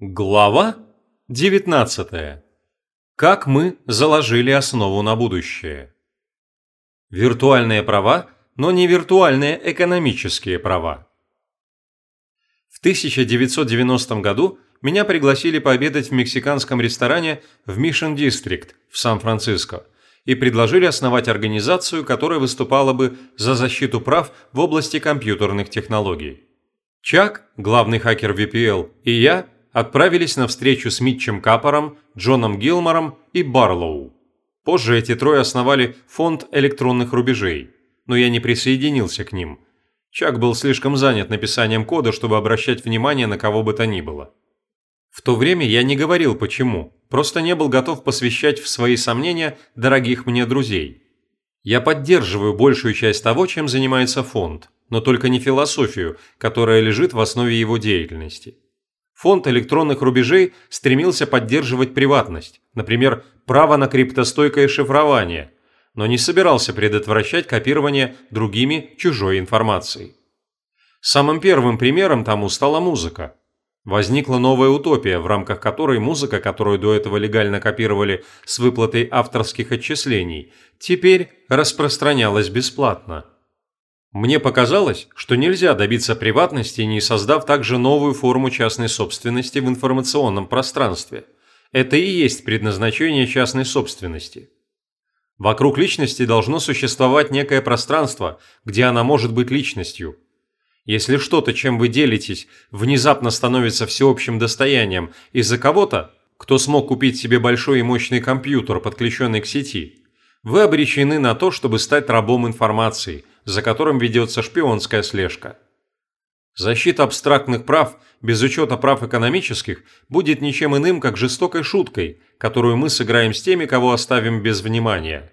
Глава 19. Как мы заложили основу на будущее. Виртуальные права, но не виртуальные экономические права. В 1990 году меня пригласили пообедать в мексиканском ресторане в Mission District в Сан-Франциско и предложили основать организацию, которая выступала бы за защиту прав в области компьютерных технологий. Чак, главный хакер VPL, и я отправились на встречу с Митчем Капором, Джоном Гилмором и Барлоу. Позже эти трое основали фонд электронных рубежей, но я не присоединился к ним. Чак был слишком занят написанием кода, чтобы обращать внимание на кого бы то ни было. В то время я не говорил почему, просто не был готов посвящать в свои сомнения дорогих мне друзей. Я поддерживаю большую часть того, чем занимается фонд, но только не философию, которая лежит в основе его деятельности. Фонд электронных рубежей стремился поддерживать приватность, например, право на криптостойкое шифрование, но не собирался предотвращать копирование другими чужой информацией. Самым первым примером тому стала музыка. Возникла новая утопия, в рамках которой музыка, которую до этого легально копировали с выплатой авторских отчислений, теперь распространялась бесплатно. Мне показалось, что нельзя добиться приватности, не создав также новую форму частной собственности в информационном пространстве. Это и есть предназначение частной собственности. Вокруг личности должно существовать некое пространство, где она может быть личностью. Если что-то, чем вы делитесь, внезапно становится всеобщим достоянием из-за кого-то, кто смог купить себе большой и мощный компьютер, подключенный к сети, вы обречены на то, чтобы стать рабом информации – за которым ведется шпионская слежка. Защита абстрактных прав без учета прав экономических будет ничем иным, как жестокой шуткой, которую мы сыграем с теми, кого оставим без внимания.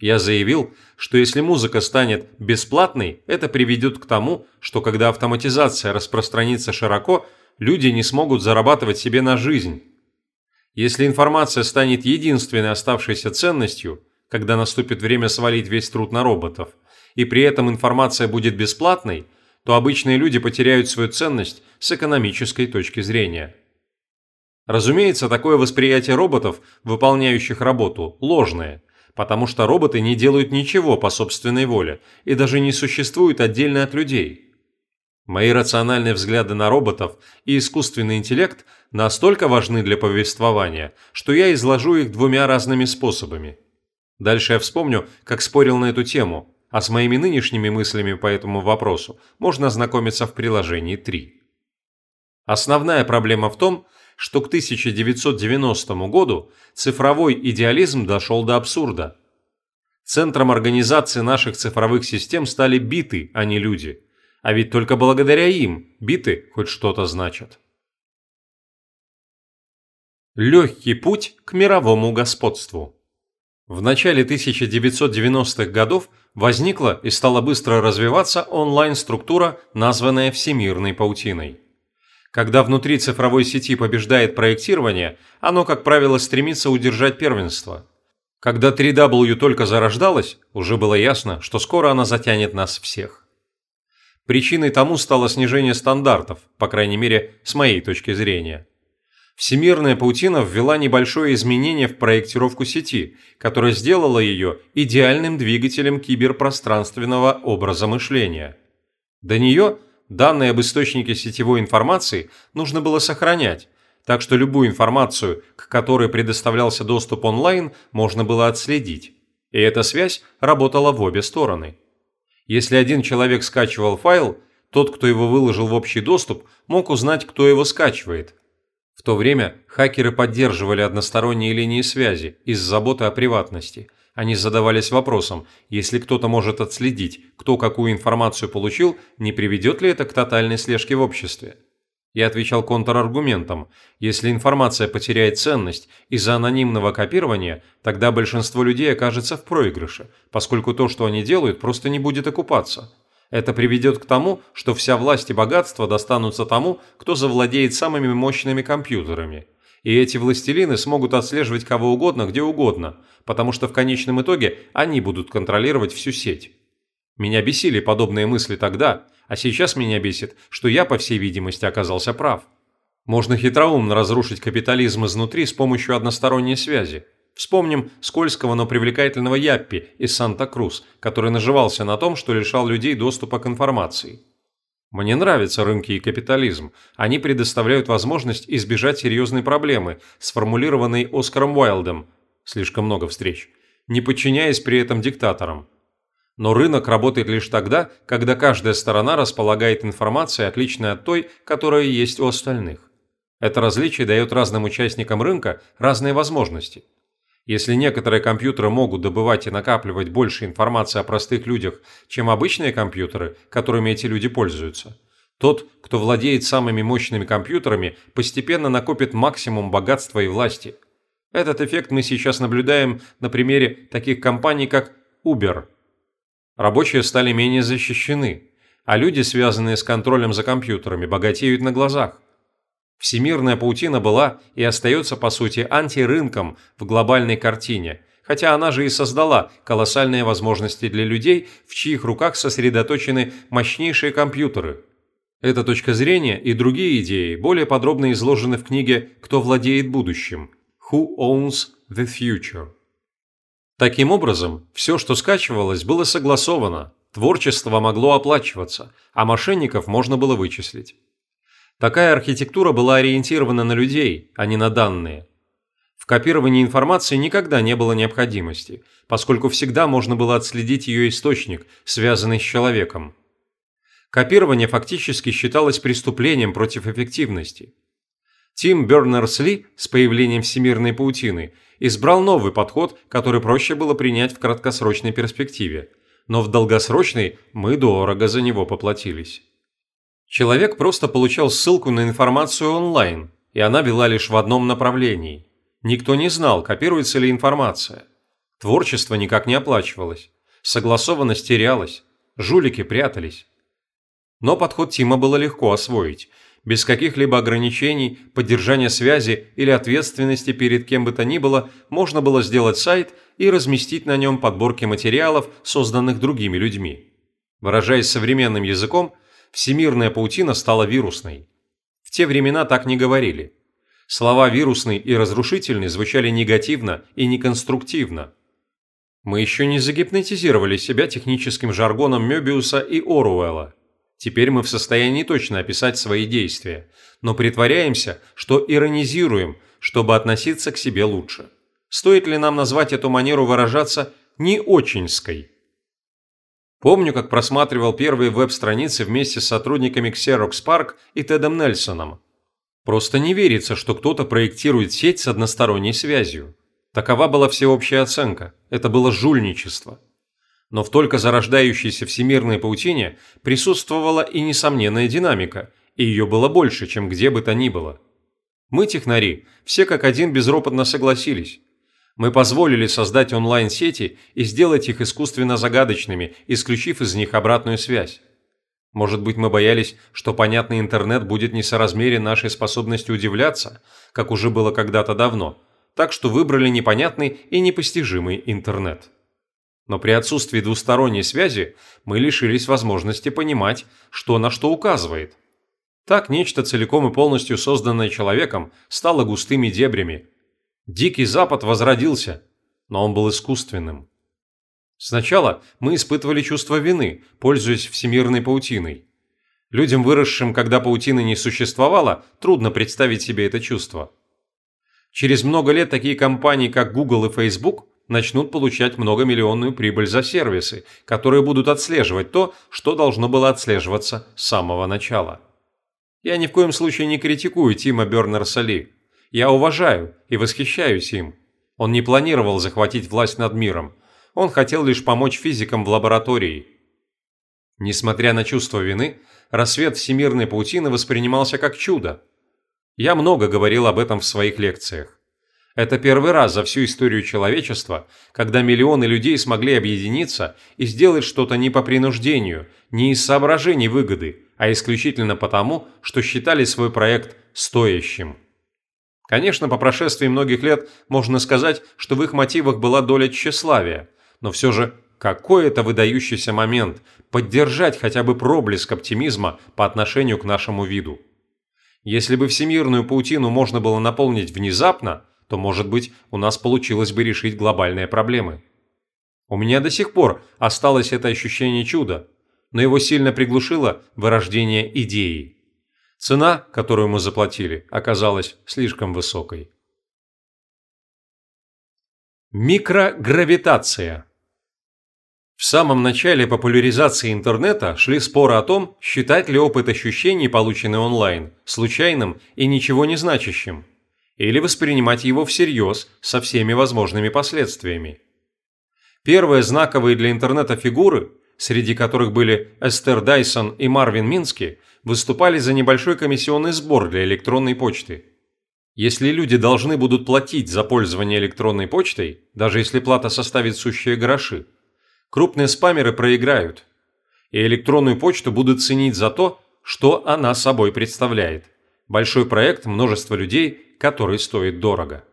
Я заявил, что если музыка станет бесплатной, это приведет к тому, что когда автоматизация распространится широко, люди не смогут зарабатывать себе на жизнь. Если информация станет единственной оставшейся ценностью, когда наступит время свалить весь труд на роботов – и при этом информация будет бесплатной, то обычные люди потеряют свою ценность с экономической точки зрения. Разумеется, такое восприятие роботов, выполняющих работу, ложное, потому что роботы не делают ничего по собственной воле и даже не существуют отдельно от людей. Мои рациональные взгляды на роботов и искусственный интеллект настолько важны для повествования, что я изложу их двумя разными способами. Дальше я вспомню, как спорил на эту тему, а с моими нынешними мыслями по этому вопросу можно ознакомиться в приложении 3. Основная проблема в том, что к 1990 году цифровой идеализм дошел до абсурда. Центром организации наших цифровых систем стали биты, а не люди. А ведь только благодаря им биты хоть что-то значат. Легкий путь к мировому господству. В начале 1990-х годов возникла и стала быстро развиваться онлайн-структура, названная всемирной паутиной. Когда внутри цифровой сети побеждает проектирование, оно, как правило, стремится удержать первенство. Когда 3W только зарождалась, уже было ясно, что скоро она затянет нас всех. Причиной тому стало снижение стандартов, по крайней мере, с моей точки зрения. Всемирная паутина ввела небольшое изменение в проектировку сети, которое сделало ее идеальным двигателем киберпространственного образа мышления. До нее данные об источнике сетевой информации нужно было сохранять, так что любую информацию, к которой предоставлялся доступ онлайн, можно было отследить. И эта связь работала в обе стороны. Если один человек скачивал файл, тот, кто его выложил в общий доступ, мог узнать, кто его скачивает – в то время хакеры поддерживали односторонние линии связи из заботы о приватности. Они задавались вопросом, если кто-то может отследить, кто какую информацию получил, не приведет ли это к тотальной слежке в обществе? Я отвечал контраргументом. Если информация потеряет ценность из-за анонимного копирования, тогда большинство людей окажется в проигрыше, поскольку то, что они делают, просто не будет окупаться. Это приведет к тому, что вся власть и богатство достанутся тому, кто завладеет самыми мощными компьютерами. И эти властелины смогут отслеживать кого угодно, где угодно, потому что в конечном итоге они будут контролировать всю сеть. Меня бесили подобные мысли тогда, а сейчас меня бесит, что я, по всей видимости, оказался прав. Можно хитроумно разрушить капитализм изнутри с помощью односторонней связи. Вспомним скользкого, но привлекательного Яппи из Санта-Крус, который наживался на том, что лишал людей доступа к информации. Мне нравятся рынки и капитализм. Они предоставляют возможность избежать серьезной проблемы, сформулированной Оскаром Уайлдом «Слишком много встреч», не подчиняясь при этом диктаторам. Но рынок работает лишь тогда, когда каждая сторона располагает информацией, отличной от той, которая есть у остальных. Это различие дает разным участникам рынка разные возможности – если некоторые компьютеры могут добывать и накапливать больше информации о простых людях, чем обычные компьютеры, которыми эти люди пользуются, тот, кто владеет самыми мощными компьютерами, постепенно накопит максимум богатства и власти. Этот эффект мы сейчас наблюдаем на примере таких компаний, как Uber. Рабочие стали менее защищены, а люди, связанные с контролем за компьютерами, богатеют на глазах. Всемирная паутина была и остается, по сути, антирынком в глобальной картине, хотя она же и создала колоссальные возможности для людей, в чьих руках сосредоточены мощнейшие компьютеры. Эта точка зрения и другие идеи более подробно изложены в книге «Кто владеет будущим» «Who owns the future?». Таким образом, все, что скачивалось, было согласовано, творчество могло оплачиваться, а мошенников можно было вычислить. Такая архитектура была ориентирована на людей, а не на данные. В копировании информации никогда не было необходимости, поскольку всегда можно было отследить ее источник, связанный с человеком. Копирование фактически считалось преступлением против эффективности. Тим Бернерс-Ли с появлением всемирной паутины избрал новый подход, который проще было принять в краткосрочной перспективе, но в долгосрочной мы дорого за него поплатились. Человек просто получал ссылку на информацию онлайн, и она вела лишь в одном направлении. Никто не знал, копируется ли информация. Творчество никак не оплачивалось. Согласованность терялась. Жулики прятались. Но подход Тима было легко освоить. Без каких-либо ограничений, поддержания связи или ответственности перед кем бы то ни было, можно было сделать сайт и разместить на нем подборки материалов, созданных другими людьми. Выражаясь современным языком, всемирная паутина стала вирусной. В те времена так не говорили. Слова «вирусный» и «разрушительный» звучали негативно и неконструктивно. Мы еще не загипнотизировали себя техническим жаргоном Мёбиуса и Оруэлла. Теперь мы в состоянии точно описать свои действия, но притворяемся, что иронизируем, чтобы относиться к себе лучше. Стоит ли нам назвать эту манеру выражаться «не оченьской»? Помню, как просматривал первые веб-страницы вместе с сотрудниками Xerox Park и Тедом Нельсоном. Просто не верится, что кто-то проектирует сеть с односторонней связью. Такова была всеобщая оценка. Это было жульничество. Но в только зарождающейся всемирной паутине присутствовала и несомненная динамика, и ее было больше, чем где бы то ни было. Мы, технари, все как один безропотно согласились. Мы позволили создать онлайн-сети и сделать их искусственно загадочными, исключив из них обратную связь. Может быть, мы боялись, что понятный интернет будет несоразмерен нашей способности удивляться, как уже было когда-то давно, так что выбрали непонятный и непостижимый интернет. Но при отсутствии двусторонней связи мы лишились возможности понимать, что на что указывает. Так нечто целиком и полностью созданное человеком стало густыми дебрями, Дикий Запад возродился, но он был искусственным. Сначала мы испытывали чувство вины, пользуясь всемирной паутиной. Людям, выросшим, когда паутины не существовало, трудно представить себе это чувство. Через много лет такие компании, как Google и Facebook, начнут получать многомиллионную прибыль за сервисы, которые будут отслеживать то, что должно было отслеживаться с самого начала. Я ни в коем случае не критикую Тима Бернерса-Ли. Я уважаю и восхищаюсь им. Он не планировал захватить власть над миром. Он хотел лишь помочь физикам в лаборатории. Несмотря на чувство вины, рассвет всемирной паутины воспринимался как чудо. Я много говорил об этом в своих лекциях. Это первый раз за всю историю человечества, когда миллионы людей смогли объединиться и сделать что-то не по принуждению, не из соображений выгоды, а исключительно потому, что считали свой проект стоящим. Конечно, по прошествии многих лет можно сказать, что в их мотивах была доля тщеславия, но все же какой это выдающийся момент поддержать хотя бы проблеск оптимизма по отношению к нашему виду. Если бы всемирную паутину можно было наполнить внезапно, то, может быть, у нас получилось бы решить глобальные проблемы. У меня до сих пор осталось это ощущение чуда, но его сильно приглушило вырождение идеи. Цена, которую мы заплатили, оказалась слишком высокой. Микрогравитация В самом начале популяризации интернета шли споры о том, считать ли опыт ощущений, полученный онлайн, случайным и ничего не значащим, или воспринимать его всерьез со всеми возможными последствиями. Первые знаковые для интернета фигуры, среди которых были Эстер Дайсон и Марвин Мински, выступали за небольшой комиссионный сбор для электронной почты. Если люди должны будут платить за пользование электронной почтой, даже если плата составит сущие гроши, крупные спамеры проиграют, и электронную почту будут ценить за то, что она собой представляет. Большой проект множества людей, который стоит дорого.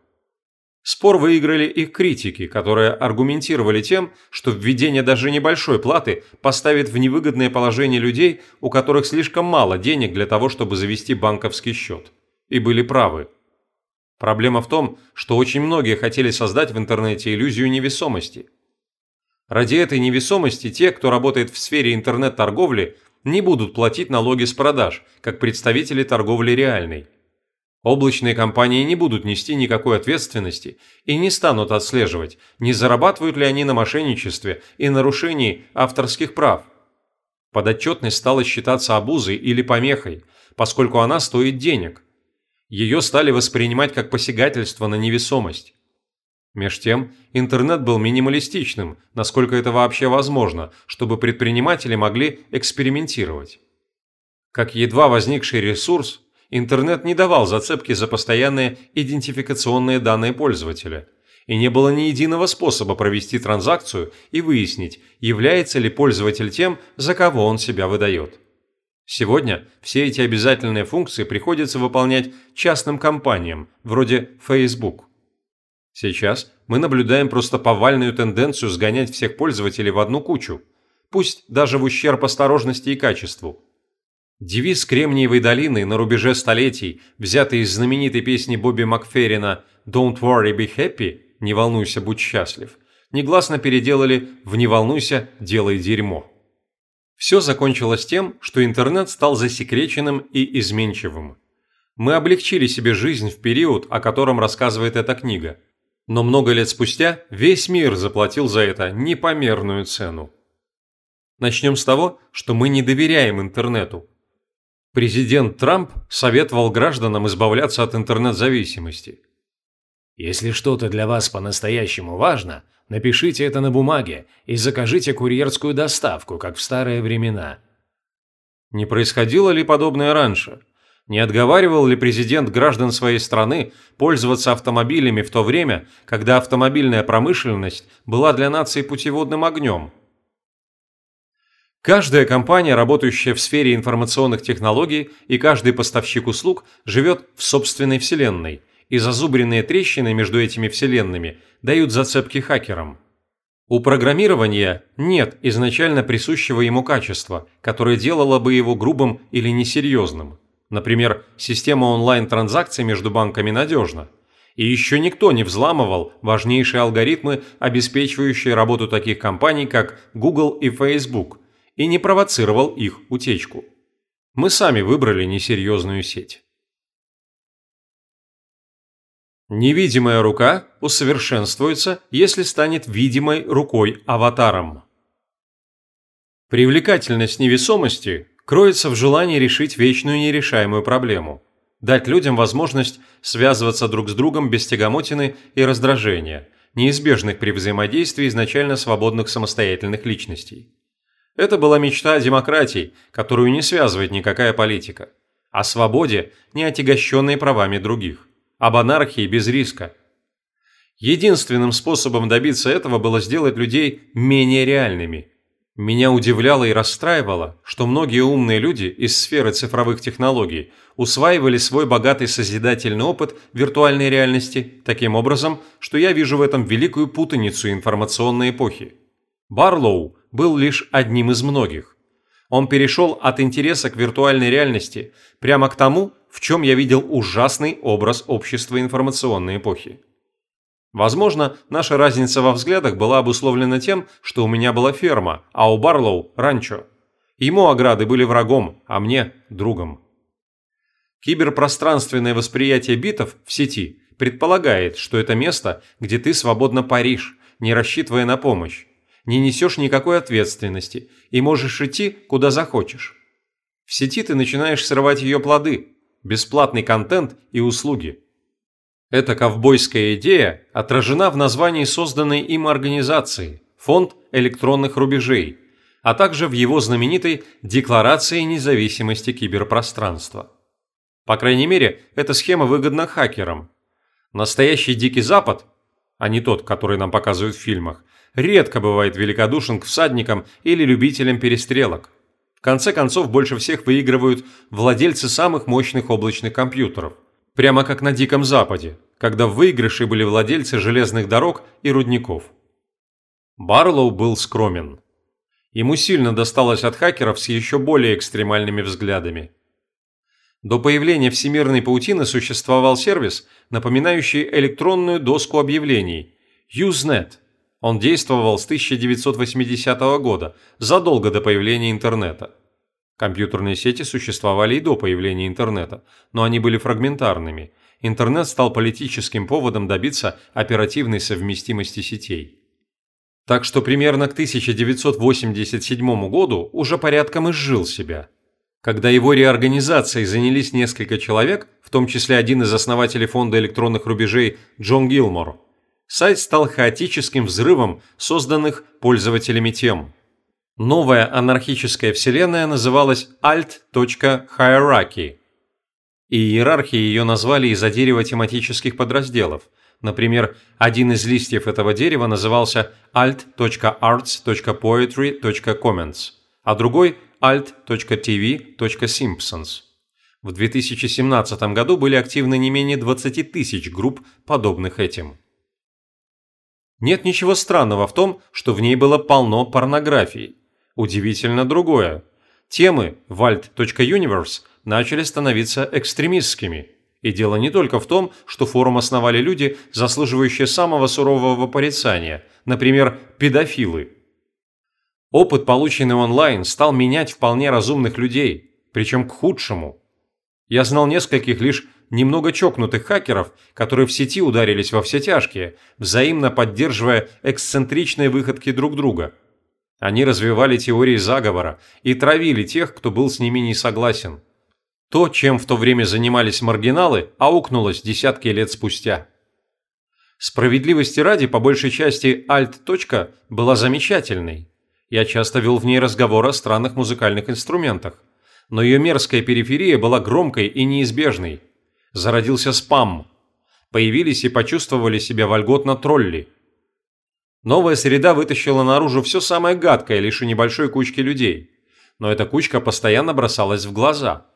Спор выиграли их критики, которые аргументировали тем, что введение даже небольшой платы поставит в невыгодное положение людей, у которых слишком мало денег для того, чтобы завести банковский счет. И были правы. Проблема в том, что очень многие хотели создать в интернете иллюзию невесомости. Ради этой невесомости те, кто работает в сфере интернет-торговли, не будут платить налоги с продаж, как представители торговли реальной. Облачные компании не будут нести никакой ответственности и не станут отслеживать, не зарабатывают ли они на мошенничестве и нарушении авторских прав. Подотчетность стала считаться обузой или помехой, поскольку она стоит денег. Ее стали воспринимать как посягательство на невесомость. Меж тем, интернет был минималистичным, насколько это вообще возможно, чтобы предприниматели могли экспериментировать. Как едва возникший ресурс, интернет не давал зацепки за постоянные идентификационные данные пользователя, и не было ни единого способа провести транзакцию и выяснить, является ли пользователь тем, за кого он себя выдает. Сегодня все эти обязательные функции приходится выполнять частным компаниям, вроде Facebook. Сейчас мы наблюдаем просто повальную тенденцию сгонять всех пользователей в одну кучу, пусть даже в ущерб осторожности и качеству. Девиз Кремниевой долины на рубеже столетий, взятый из знаменитой песни Бобби Макферрина «Don't worry, be happy» – «Не волнуйся, будь счастлив», негласно переделали в «Не волнуйся, делай дерьмо». Все закончилось тем, что интернет стал засекреченным и изменчивым. Мы облегчили себе жизнь в период, о котором рассказывает эта книга. Но много лет спустя весь мир заплатил за это непомерную цену. Начнем с того, что мы не доверяем интернету, Президент Трамп советовал гражданам избавляться от интернет-зависимости. Если что-то для вас по-настоящему важно, напишите это на бумаге и закажите курьерскую доставку, как в старые времена. Не происходило ли подобное раньше? Не отговаривал ли президент граждан своей страны пользоваться автомобилями в то время, когда автомобильная промышленность была для нации путеводным огнем? Каждая компания, работающая в сфере информационных технологий и каждый поставщик услуг живет в собственной вселенной, и зазубренные трещины между этими вселенными дают зацепки хакерам. У программирования нет изначально присущего ему качества, которое делало бы его грубым или несерьезным. Например, система онлайн-транзакций между банками надежна. И еще никто не взламывал важнейшие алгоритмы, обеспечивающие работу таких компаний, как Google и Facebook, и не провоцировал их утечку. Мы сами выбрали несерьезную сеть. Невидимая рука усовершенствуется, если станет видимой рукой-аватаром. Привлекательность невесомости кроется в желании решить вечную нерешаемую проблему – дать людям возможность связываться друг с другом без тягомотины и раздражения, неизбежных при взаимодействии изначально свободных самостоятельных личностей. Это была мечта о демократии, которую не связывает никакая политика. О свободе, не отягощенной правами других. Об анархии без риска. Единственным способом добиться этого было сделать людей менее реальными. Меня удивляло и расстраивало, что многие умные люди из сферы цифровых технологий усваивали свой богатый созидательный опыт виртуальной реальности таким образом, что я вижу в этом великую путаницу информационной эпохи. Барлоу был лишь одним из многих. Он перешел от интереса к виртуальной реальности прямо к тому, в чем я видел ужасный образ общества информационной эпохи. Возможно, наша разница во взглядах была обусловлена тем, что у меня была ферма, а у Барлоу – ранчо. Ему ограды были врагом, а мне – другом. Киберпространственное восприятие битов в сети предполагает, что это место, где ты свободно паришь, не рассчитывая на помощь, не несешь никакой ответственности и можешь идти, куда захочешь. В сети ты начинаешь срывать ее плоды, бесплатный контент и услуги. Эта ковбойская идея отражена в названии созданной им организации «Фонд электронных рубежей», а также в его знаменитой Декларации независимости киберпространства. По крайней мере, эта схема выгодна хакерам. Настоящий Дикий Запад, а не тот, который нам показывают в фильмах, редко бывает великодушен к всадникам или любителям перестрелок. В конце концов, больше всех выигрывают владельцы самых мощных облачных компьютеров – Прямо как на Диком Западе, когда в выигрыше были владельцы железных дорог и рудников. Барлоу был скромен. Ему сильно досталось от хакеров с еще более экстремальными взглядами. До появления всемирной паутины существовал сервис, напоминающий электронную доску объявлений – Usenet. Он действовал с 1980 года, задолго до появления интернета. Компьютерные сети существовали и до появления интернета, но они были фрагментарными. Интернет стал политическим поводом добиться оперативной совместимости сетей. Так что примерно к 1987 году уже порядком изжил себя. Когда его реорганизацией занялись несколько человек, в том числе один из основателей фонда электронных рубежей Джон Гилмор, сайт стал хаотическим взрывом созданных пользователями тем – Новая анархическая вселенная называлась alt.hierarchy. И иерархии ее назвали из-за дерева тематических подразделов. Например, один из листьев этого дерева назывался alt.arts.poetry.comments, а другой alt.tv.simpsons. В 2017 году были активны не менее 20 тысяч групп, подобных этим. Нет ничего странного в том, что в ней было полно порнографии. Удивительно другое. Темы в alt.universe начали становиться экстремистскими. И дело не только в том, что форум основали люди, заслуживающие самого сурового порицания, например, педофилы. Опыт, полученный онлайн, стал менять вполне разумных людей, причем к худшему. Я знал нескольких лишь немного чокнутых хакеров, которые в сети ударились во все тяжкие, взаимно поддерживая эксцентричные выходки друг друга – они развивали теории заговора и травили тех, кто был с ними не согласен. То, чем в то время занимались маргиналы, аукнулось десятки лет спустя. Справедливости ради, по большей части, альт-точка была замечательной. Я часто вел в ней разговор о странных музыкальных инструментах. Но ее мерзкая периферия была громкой и неизбежной. Зародился спам. Появились и почувствовали себя вольготно тролли – Новая среда вытащила наружу все самое гадкое лишь у небольшой кучки людей. Но эта кучка постоянно бросалась в глаза.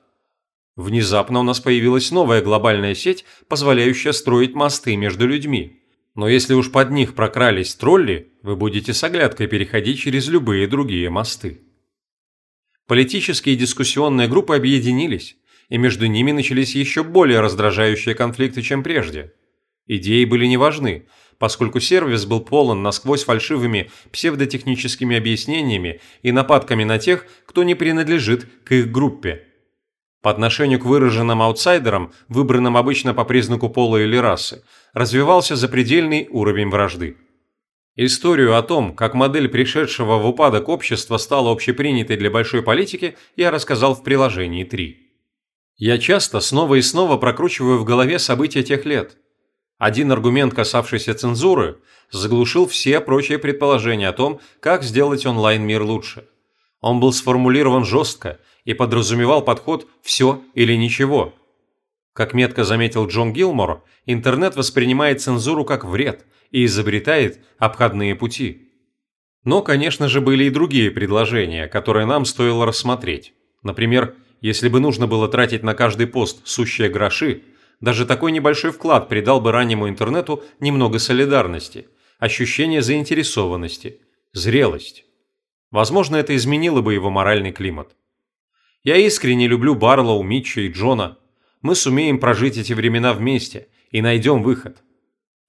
Внезапно у нас появилась новая глобальная сеть, позволяющая строить мосты между людьми. Но если уж под них прокрались тролли, вы будете с оглядкой переходить через любые другие мосты. Политические и дискуссионные группы объединились, и между ними начались еще более раздражающие конфликты, чем прежде. Идеи были не важны, поскольку сервис был полон насквозь фальшивыми псевдотехническими объяснениями и нападками на тех, кто не принадлежит к их группе. По отношению к выраженным аутсайдерам, выбранным обычно по признаку пола или расы, развивался запредельный уровень вражды. Историю о том, как модель пришедшего в упадок общества стала общепринятой для большой политики, я рассказал в приложении 3. Я часто снова и снова прокручиваю в голове события тех лет – один аргумент, касавшийся цензуры, заглушил все прочие предположения о том, как сделать онлайн-мир лучше. Он был сформулирован жестко и подразумевал подход «все или ничего». Как метко заметил Джон Гилмор, интернет воспринимает цензуру как вред и изобретает обходные пути. Но, конечно же, были и другие предложения, которые нам стоило рассмотреть. Например, если бы нужно было тратить на каждый пост сущие гроши – даже такой небольшой вклад придал бы раннему интернету немного солидарности, ощущение заинтересованности, зрелость. Возможно, это изменило бы его моральный климат. Я искренне люблю Барлоу, Митча и Джона. мы сумеем прожить эти времена вместе и найдем выход.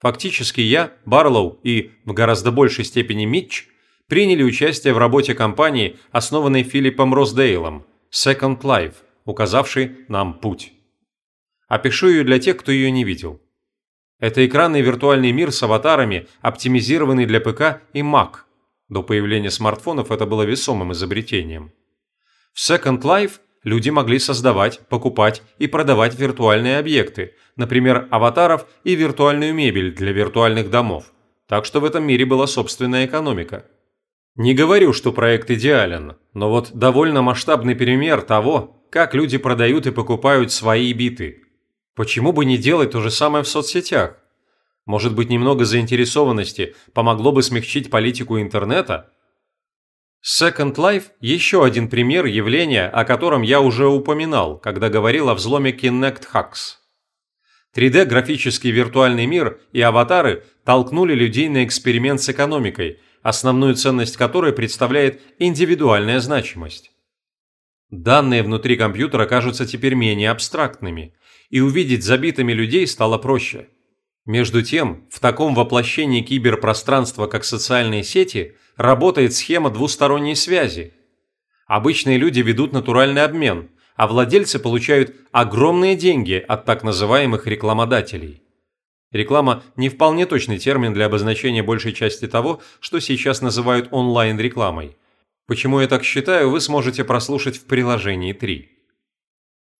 Фактически я, Барлоу и, в гораздо большей степени, Митч приняли участие в работе компании, основанной Филиппом Росдейлом, Second Life, указавшей нам путь. Опишу ее для тех, кто ее не видел. Это экранный виртуальный мир с аватарами, оптимизированный для ПК и Mac. До появления смартфонов это было весомым изобретением. В Second Life люди могли создавать, покупать и продавать виртуальные объекты, например, аватаров и виртуальную мебель для виртуальных домов. Так что в этом мире была собственная экономика. Не говорю, что проект идеален, но вот довольно масштабный пример того, как люди продают и покупают свои биты. Почему бы не делать то же самое в соцсетях? Может быть, немного заинтересованности помогло бы смягчить политику интернета? Second Life – еще один пример явления, о котором я уже упоминал, когда говорил о взломе Kinect Hacks. 3D-графический виртуальный мир и аватары толкнули людей на эксперимент с экономикой – основную ценность которой представляет индивидуальная значимость. Данные внутри компьютера кажутся теперь менее абстрактными, и увидеть забитыми людей стало проще. Между тем, в таком воплощении киберпространства, как социальные сети, работает схема двусторонней связи. Обычные люди ведут натуральный обмен, а владельцы получают огромные деньги от так называемых рекламодателей. Реклама – не вполне точный термин для обозначения большей части того, что сейчас называют онлайн-рекламой. Почему я так считаю, вы сможете прослушать в приложении 3.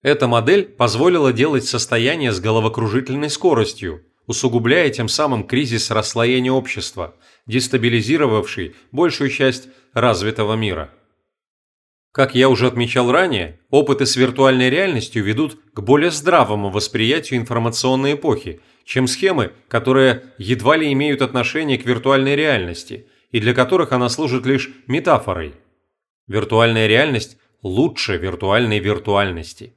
Эта модель позволила делать состояние с головокружительной скоростью, усугубляя тем самым кризис расслоения общества, дестабилизировавший большую часть развитого мира. Как я уже отмечал ранее, опыты с виртуальной реальностью ведут к более здравому восприятию информационной эпохи, чем схемы, которые едва ли имеют отношение к виртуальной реальности и для которых она служит лишь метафорой. Виртуальная реальность лучше виртуальной виртуальности.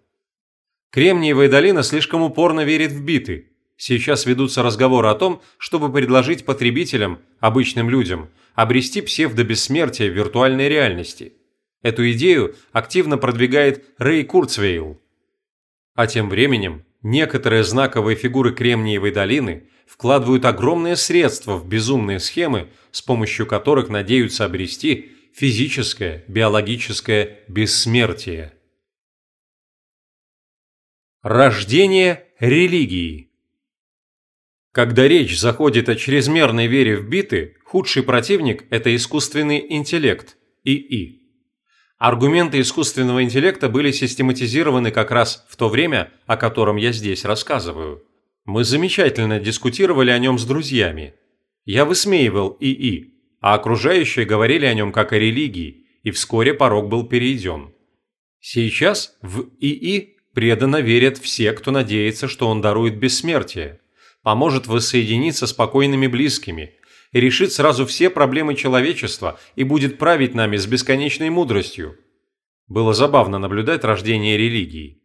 Кремниевая долина слишком упорно верит в биты. Сейчас ведутся разговоры о том, чтобы предложить потребителям, обычным людям, обрести псевдобессмертие в виртуальной реальности. Эту идею активно продвигает Рэй Курцвейл. А тем временем Некоторые знаковые фигуры Кремниевой долины вкладывают огромные средства в безумные схемы, с помощью которых надеются обрести физическое, биологическое бессмертие. Рождение религии Когда речь заходит о чрезмерной вере в биты, худший противник – это искусственный интеллект, ИИ. Аргументы искусственного интеллекта были систематизированы как раз в то время, о котором я здесь рассказываю. Мы замечательно дискутировали о нем с друзьями. Я высмеивал ИИ, а окружающие говорили о нем как о религии, и вскоре порог был перейден. Сейчас в ИИ преданно верят все, кто надеется, что он дарует бессмертие, поможет воссоединиться с покойными близкими, и решит сразу все проблемы человечества и будет править нами с бесконечной мудростью. Было забавно наблюдать рождение религии.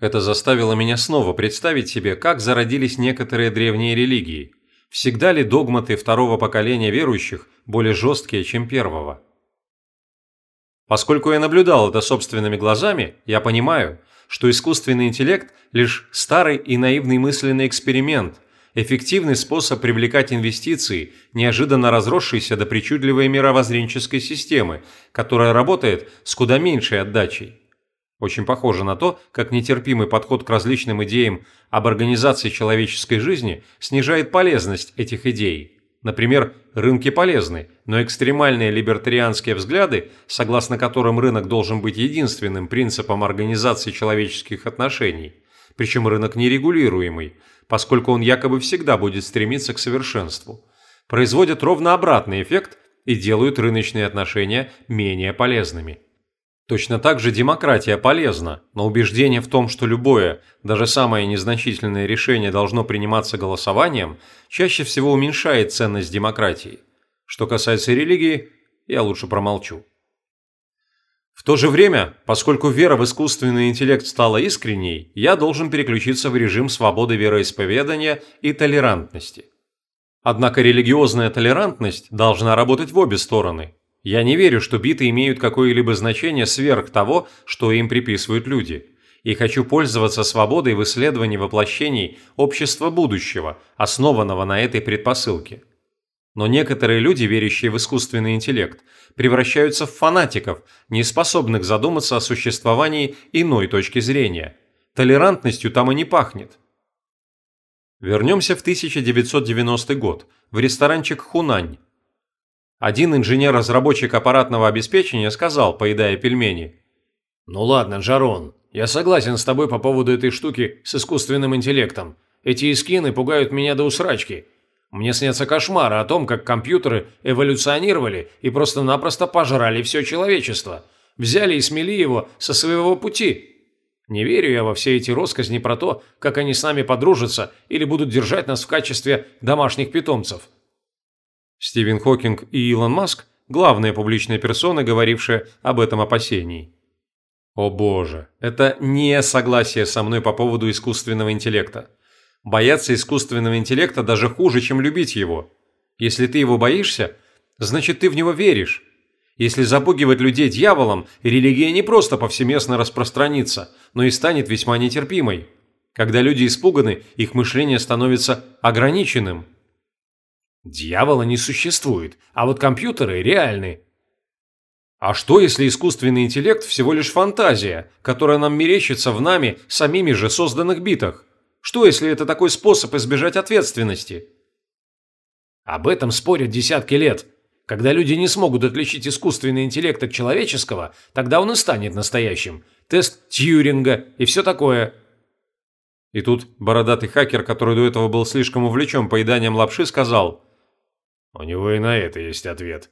Это заставило меня снова представить себе, как зародились некоторые древние религии. Всегда ли догматы второго поколения верующих более жесткие, чем первого? Поскольку я наблюдал это собственными глазами, я понимаю, что искусственный интеллект – лишь старый и наивный мысленный эксперимент – эффективный способ привлекать инвестиции, неожиданно разросшийся до причудливой мировоззренческой системы, которая работает с куда меньшей отдачей. Очень похоже на то, как нетерпимый подход к различным идеям об организации человеческой жизни снижает полезность этих идей. Например, рынки полезны, но экстремальные либертарианские взгляды, согласно которым рынок должен быть единственным принципом организации человеческих отношений, причем рынок нерегулируемый, поскольку он якобы всегда будет стремиться к совершенству, производят ровно обратный эффект и делают рыночные отношения менее полезными. Точно так же демократия полезна, но убеждение в том, что любое, даже самое незначительное решение должно приниматься голосованием, чаще всего уменьшает ценность демократии. Что касается религии, я лучше промолчу. В то же время, поскольку вера в искусственный интеллект стала искренней, я должен переключиться в режим свободы вероисповедания и толерантности. Однако религиозная толерантность должна работать в обе стороны. Я не верю, что биты имеют какое-либо значение сверх того, что им приписывают люди. и хочу пользоваться свободой в исследовании воплощений общества будущего, основанного на этой предпосылке. Но некоторые люди, верящие в искусственный интеллект, превращаются в фанатиков, не способных задуматься о существовании иной точки зрения. Толерантностью там и не пахнет. Вернемся в 1990 год, в ресторанчик «Хунань». Один инженер-разработчик аппаратного обеспечения сказал, поедая пельмени. «Ну ладно, Джарон, я согласен с тобой по поводу этой штуки с искусственным интеллектом. Эти эскины пугают меня до усрачки. Мне снятся кошмары о том, как компьютеры эволюционировали и просто-напросто пожрали все человечество. Взяли и смели его со своего пути. Не верю я во все эти россказни про то, как они с нами подружатся или будут держать нас в качестве домашних питомцев. Стивен Хокинг и Илон Маск – главные публичные персоны, говорившие об этом опасении. О боже, это не согласие со мной по поводу искусственного интеллекта. Бояться искусственного интеллекта даже хуже, чем любить его. Если ты его боишься, значит ты в него веришь. Если запугивать людей дьяволом, религия не просто повсеместно распространится, но и станет весьма нетерпимой. Когда люди испуганы, их мышление становится ограниченным. Дьявола не существует, а вот компьютеры реальны. А что, если искусственный интеллект всего лишь фантазия, которая нам мерещится в нами самими же созданных битах? Что, если это такой способ избежать ответственности? Об этом спорят десятки лет. Когда люди не смогут отличить искусственный интеллект от человеческого, тогда он и станет настоящим. Тест Тьюринга и все такое. И тут бородатый хакер, который до этого был слишком увлечен поеданием лапши, сказал «У него и на это есть ответ».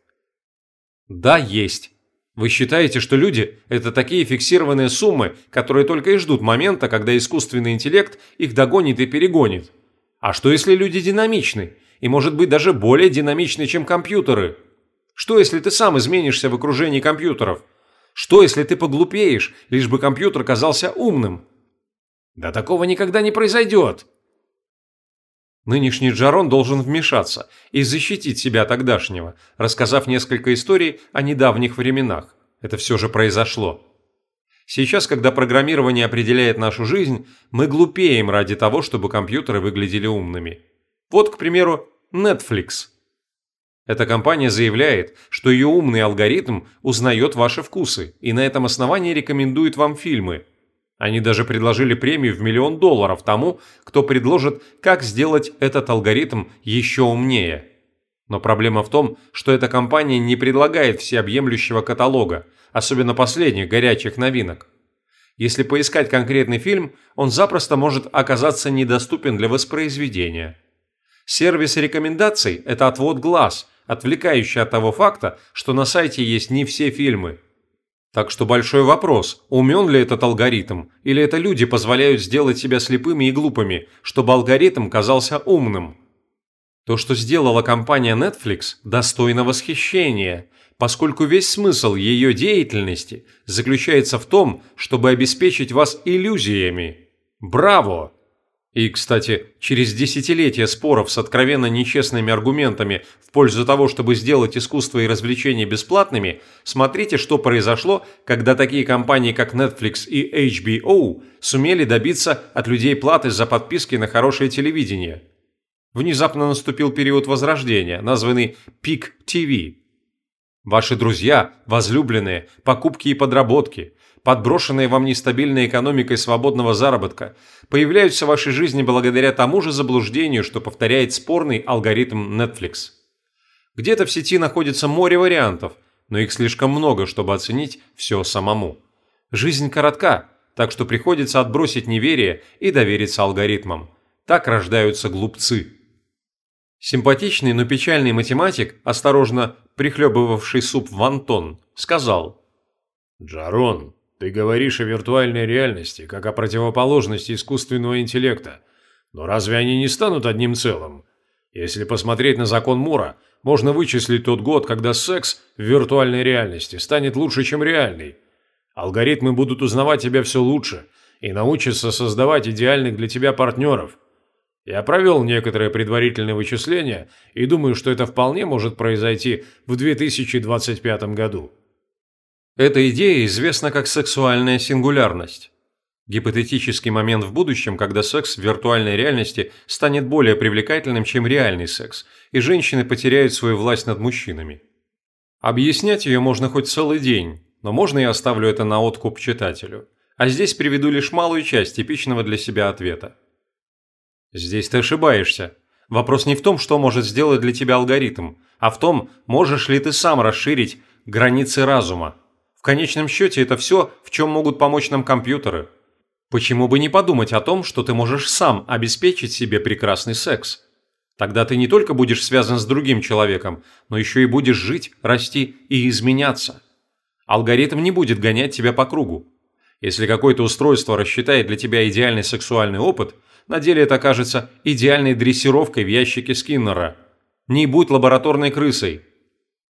«Да, есть. Вы считаете, что люди – это такие фиксированные суммы, которые только и ждут момента, когда искусственный интеллект их догонит и перегонит? А что если люди динамичны? И может быть даже более динамичны, чем компьютеры? Что если ты сам изменишься в окружении компьютеров? Что если ты поглупеешь, лишь бы компьютер казался умным? Да такого никогда не произойдет. Нынешний Джарон должен вмешаться и защитить себя тогдашнего, рассказав несколько историй о недавних временах. Это все же произошло. Сейчас, когда программирование определяет нашу жизнь, мы глупеем ради того, чтобы компьютеры выглядели умными. Вот, к примеру, Netflix. Эта компания заявляет, что ее умный алгоритм узнает ваши вкусы и на этом основании рекомендует вам фильмы – они даже предложили премию в миллион долларов тому, кто предложит, как сделать этот алгоритм еще умнее. Но проблема в том, что эта компания не предлагает всеобъемлющего каталога, особенно последних горячих новинок. Если поискать конкретный фильм, он запросто может оказаться недоступен для воспроизведения. Сервис рекомендаций – это отвод глаз, отвлекающий от того факта, что на сайте есть не все фильмы – так что большой вопрос, умен ли этот алгоритм, или это люди позволяют сделать себя слепыми и глупыми, чтобы алгоритм казался умным. То, что сделала компания Netflix, достойно восхищения, поскольку весь смысл ее деятельности заключается в том, чтобы обеспечить вас иллюзиями. Браво! И, кстати, через десятилетия споров с откровенно нечестными аргументами в пользу того, чтобы сделать искусство и развлечения бесплатными, смотрите, что произошло, когда такие компании, как Netflix и HBO, сумели добиться от людей платы за подписки на хорошее телевидение. Внезапно наступил период возрождения, названный Peak TV. Ваши друзья, возлюбленные, покупки и подработки – подброшенные вам нестабильной экономикой свободного заработка, появляются в вашей жизни благодаря тому же заблуждению, что повторяет спорный алгоритм Netflix. Где-то в сети находится море вариантов, но их слишком много, чтобы оценить все самому. Жизнь коротка, так что приходится отбросить неверие и довериться алгоритмам. Так рождаются глупцы. Симпатичный, но печальный математик, осторожно прихлебывавший суп в Антон, сказал «Джарон, ты говоришь о виртуальной реальности, как о противоположности искусственного интеллекта. Но разве они не станут одним целым? Если посмотреть на закон Мура, можно вычислить тот год, когда секс в виртуальной реальности станет лучше, чем реальный. Алгоритмы будут узнавать тебя все лучше и научатся создавать идеальных для тебя партнеров. Я провел некоторые предварительные вычисления и думаю, что это вполне может произойти в 2025 году. Эта идея известна как сексуальная сингулярность. Гипотетический момент в будущем, когда секс в виртуальной реальности станет более привлекательным, чем реальный секс, и женщины потеряют свою власть над мужчинами. Объяснять ее можно хоть целый день, но можно я оставлю это на откуп читателю. А здесь приведу лишь малую часть типичного для себя ответа. Здесь ты ошибаешься. Вопрос не в том, что может сделать для тебя алгоритм, а в том, можешь ли ты сам расширить границы разума. Конечном счете это все, в чем могут помочь нам компьютеры. Почему бы не подумать о том, что ты можешь сам обеспечить себе прекрасный секс? Тогда ты не только будешь связан с другим человеком, но еще и будешь жить, расти и изменяться. Алгоритм не будет гонять тебя по кругу. Если какое-то устройство рассчитает для тебя идеальный сексуальный опыт, на деле это окажется идеальной дрессировкой в ящике Скиннера. Не будь лабораторной крысой.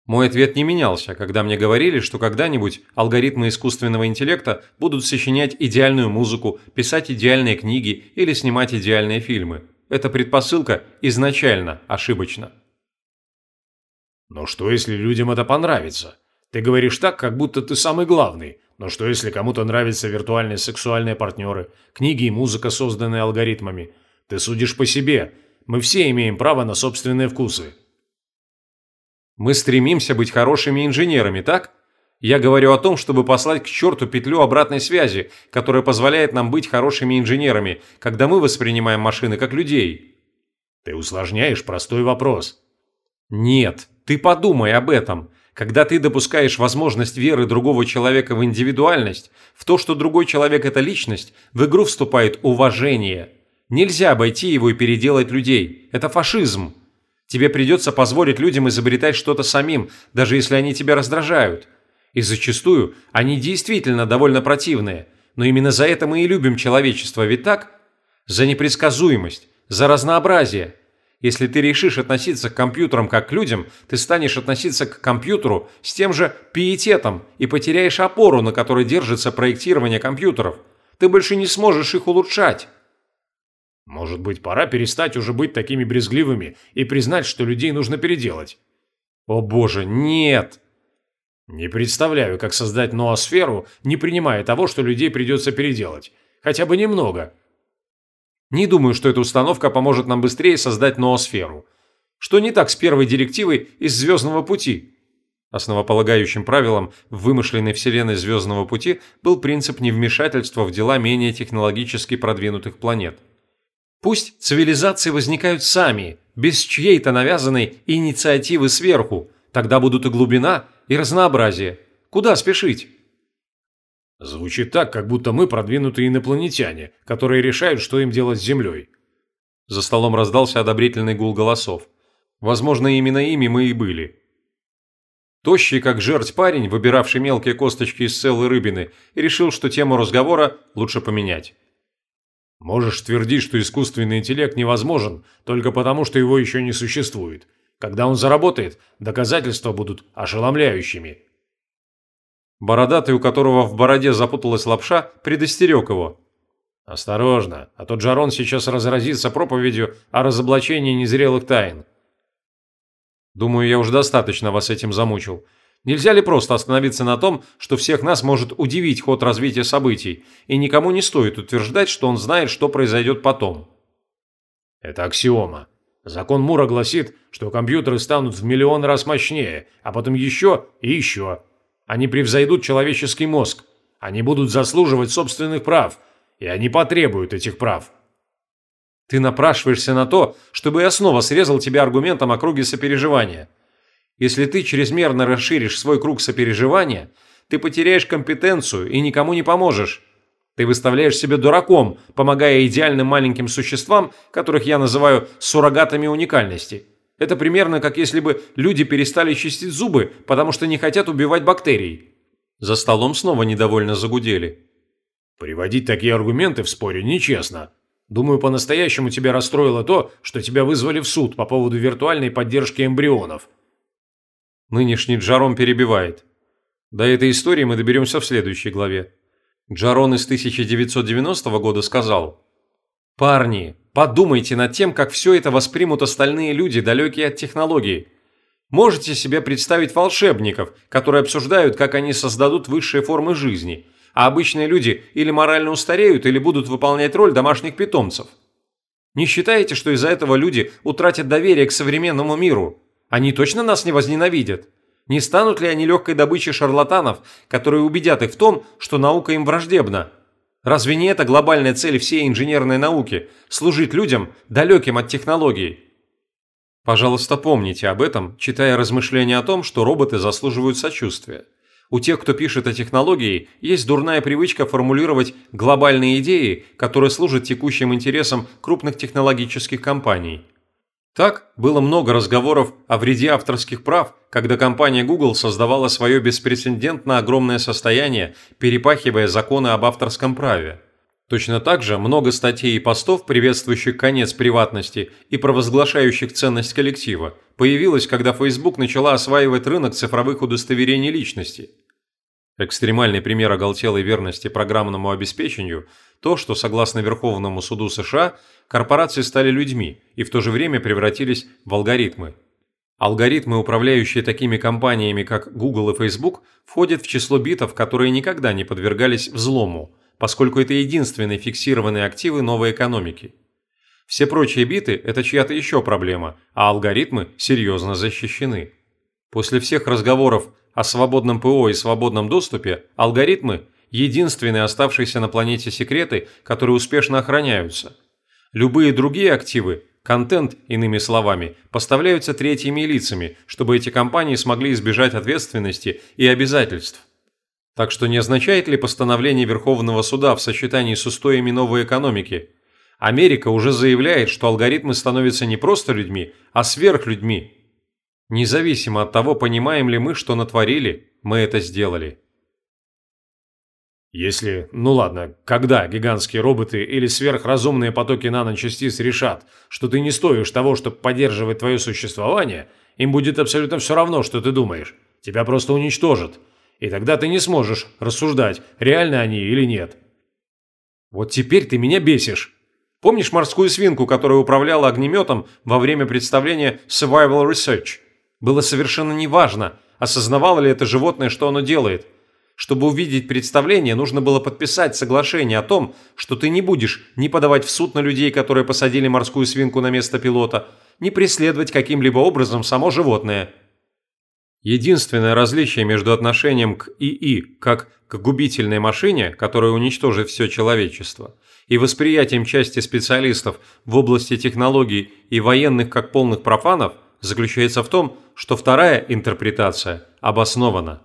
Мой ответ не менялся, когда мне говорили, что когда-нибудь алгоритмы искусственного интеллекта будут сочинять идеальную музыку, писать идеальные книги или снимать идеальные фильмы. Эта предпосылка изначально ошибочна. Но что если людям это понравится? Ты говоришь так, как будто ты самый главный. Но что если кому-то нравятся виртуальные сексуальные партнеры, книги и музыка, созданные алгоритмами? Ты судишь по себе. Мы все имеем право на собственные вкусы. Мы стремимся быть хорошими инженерами, так? Я говорю о том, чтобы послать к черту петлю обратной связи, которая позволяет нам быть хорошими инженерами, когда мы воспринимаем машины как людей. Ты усложняешь простой вопрос. Нет, ты подумай об этом. Когда ты допускаешь возможность веры другого человека в индивидуальность, в то, что другой человек – это личность, в игру вступает уважение. Нельзя обойти его и переделать людей. Это фашизм. Тебе придется позволить людям изобретать что-то самим, даже если они тебя раздражают. И зачастую они действительно довольно противные. Но именно за это мы и любим человечество, ведь так? За непредсказуемость, за разнообразие. Если ты решишь относиться к компьютерам как к людям, ты станешь относиться к компьютеру с тем же пиететом и потеряешь опору, на которой держится проектирование компьютеров. Ты больше не сможешь их улучшать. Может быть, пора перестать уже быть такими брезгливыми и признать, что людей нужно переделать? О боже, нет! Не представляю, как создать ноосферу, не принимая того, что людей придется переделать. Хотя бы немного. Не думаю, что эта установка поможет нам быстрее создать ноосферу. Что не так с первой директивой из «Звездного пути»? Основополагающим правилом в вымышленной вселенной «Звездного пути» был принцип невмешательства в дела менее технологически продвинутых планет. Пусть цивилизации возникают сами, без чьей-то навязанной инициативы сверху, тогда будут и глубина, и разнообразие. Куда спешить? Звучит так, как будто мы продвинутые инопланетяне, которые решают, что им делать с Землей. За столом раздался одобрительный гул голосов. Возможно, именно ими мы и были. Тощий, как жерть парень, выбиравший мелкие косточки из целой рыбины, решил, что тему разговора лучше поменять. Можешь твердить, что искусственный интеллект невозможен, только потому, что его еще не существует. Когда он заработает, доказательства будут ошеломляющими. Бородатый, у которого в бороде запуталась лапша, предостерег его. «Осторожно, а то Джарон сейчас разразится проповедью о разоблачении незрелых тайн». «Думаю, я уже достаточно вас этим замучил. Нельзя ли просто остановиться на том, что всех нас может удивить ход развития событий, и никому не стоит утверждать, что он знает, что произойдет потом? Это аксиома. Закон Мура гласит, что компьютеры станут в миллион раз мощнее, а потом еще и еще. Они превзойдут человеческий мозг. Они будут заслуживать собственных прав, и они потребуют этих прав. Ты напрашиваешься на то, чтобы я снова срезал тебя аргументом о круге сопереживания – если ты чрезмерно расширишь свой круг сопереживания, ты потеряешь компетенцию и никому не поможешь. Ты выставляешь себя дураком, помогая идеальным маленьким существам, которых я называю суррогатами уникальности. Это примерно как если бы люди перестали чистить зубы, потому что не хотят убивать бактерий. За столом снова недовольно загудели. Приводить такие аргументы в споре нечестно. Думаю, по-настоящему тебя расстроило то, что тебя вызвали в суд по поводу виртуальной поддержки эмбрионов. Нынешний Джарон перебивает. До этой истории мы доберемся в следующей главе. Джарон из 1990 года сказал «Парни, подумайте над тем, как все это воспримут остальные люди, далекие от технологий. Можете себе представить волшебников, которые обсуждают, как они создадут высшие формы жизни, а обычные люди или морально устареют, или будут выполнять роль домашних питомцев. Не считаете, что из-за этого люди утратят доверие к современному миру? Они точно нас не возненавидят? Не станут ли они легкой добычей шарлатанов, которые убедят их в том, что наука им враждебна? Разве не это глобальная цель всей инженерной науки – служить людям, далеким от технологий? Пожалуйста, помните об этом, читая размышления о том, что роботы заслуживают сочувствия. У тех, кто пишет о технологии, есть дурная привычка формулировать глобальные идеи, которые служат текущим интересам крупных технологических компаний. Так, было много разговоров о вреде авторских прав, когда компания Google создавала свое беспрецедентно огромное состояние, перепахивая законы об авторском праве. Точно так же много статей и постов, приветствующих конец приватности и провозглашающих ценность коллектива, появилось, когда Facebook начала осваивать рынок цифровых удостоверений личности. Экстремальный пример оголтелой верности программному обеспечению – то, что, согласно Верховному суду США, корпорации стали людьми и в то же время превратились в алгоритмы. Алгоритмы, управляющие такими компаниями, как Google и Facebook, входят в число битов, которые никогда не подвергались взлому – поскольку это единственные фиксированные активы новой экономики. Все прочие биты – это чья-то еще проблема, а алгоритмы серьезно защищены. После всех разговоров о свободном ПО и свободном доступе, алгоритмы – единственные оставшиеся на планете секреты, которые успешно охраняются. Любые другие активы – контент, иными словами, поставляются третьими лицами, чтобы эти компании смогли избежать ответственности и обязательств. Так что не означает ли постановление Верховного суда в сочетании с устоями новой экономики? Америка уже заявляет, что алгоритмы становятся не просто людьми, а сверхлюдьми. Независимо от того, понимаем ли мы, что натворили, мы это сделали. Если, ну ладно, когда гигантские роботы или сверхразумные потоки наночастиц решат, что ты не стоишь того, чтобы поддерживать твое существование, им будет абсолютно все равно, что ты думаешь. Тебя просто уничтожат – и тогда ты не сможешь рассуждать, реально они или нет. Вот теперь ты меня бесишь. Помнишь морскую свинку, которая управляла огнеметом во время представления Survival Research? Было совершенно неважно, осознавало ли это животное, что оно делает. Чтобы увидеть представление, нужно было подписать соглашение о том, что ты не будешь ни подавать в суд на людей, которые посадили морскую свинку на место пилота, ни преследовать каким-либо образом само животное – Единственное различие между отношением к ИИ как к губительной машине, которая уничтожит все человечество, и восприятием части специалистов в области технологий и военных как полных профанов заключается в том, что вторая интерпретация обоснована.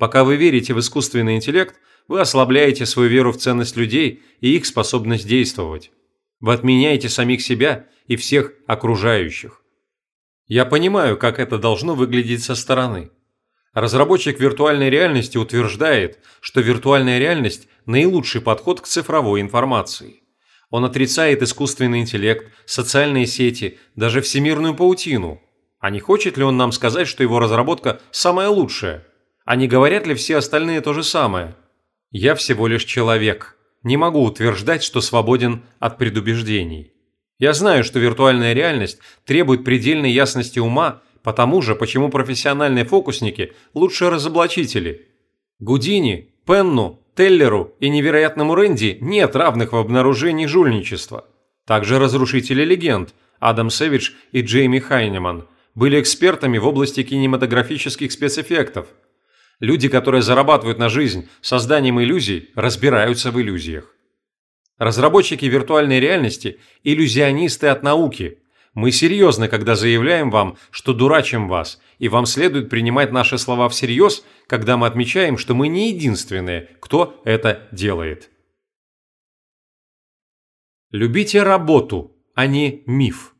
Пока вы верите в искусственный интеллект, вы ослабляете свою веру в ценность людей и их способность действовать. Вы отменяете самих себя и всех окружающих. Я понимаю, как это должно выглядеть со стороны. Разработчик виртуальной реальности утверждает, что виртуальная реальность – наилучший подход к цифровой информации. Он отрицает искусственный интеллект, социальные сети, даже всемирную паутину. А не хочет ли он нам сказать, что его разработка самая лучшая? А не говорят ли все остальные то же самое? Я всего лишь человек. Не могу утверждать, что свободен от предубеждений. Я знаю, что виртуальная реальность требует предельной ясности ума, потому же, почему профессиональные фокусники – лучшие разоблачители. Гудини, Пенну, Теллеру и невероятному Рэнди нет равных в обнаружении жульничества. Также разрушители легенд Адам Сэвидж и Джейми Хайнеман были экспертами в области кинематографических спецэффектов. Люди, которые зарабатывают на жизнь созданием иллюзий, разбираются в иллюзиях. Разработчики виртуальной реальности – иллюзионисты от науки. Мы серьезны, когда заявляем вам, что дурачим вас, и вам следует принимать наши слова всерьез, когда мы отмечаем, что мы не единственные, кто это делает. Любите работу, а не миф.